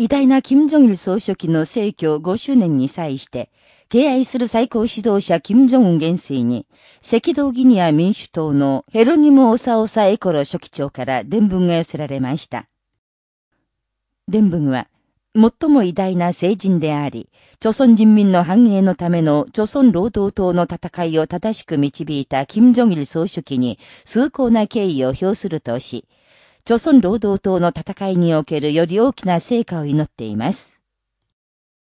偉大な金正日総書記の逝去5周年に際して、敬愛する最高指導者金正恩元帥に、赤道ギニア民主党のヘロニモ・オサオサエコロ書記長から伝聞が寄せられました。伝聞は、最も偉大な聖人であり、朝鮮人民の繁栄のための朝鮮労働党の戦いを正しく導いた金正日総書記に崇高な敬意を表するとし、朝鮮労働党の戦いにおけるより大きな成果を祈っています。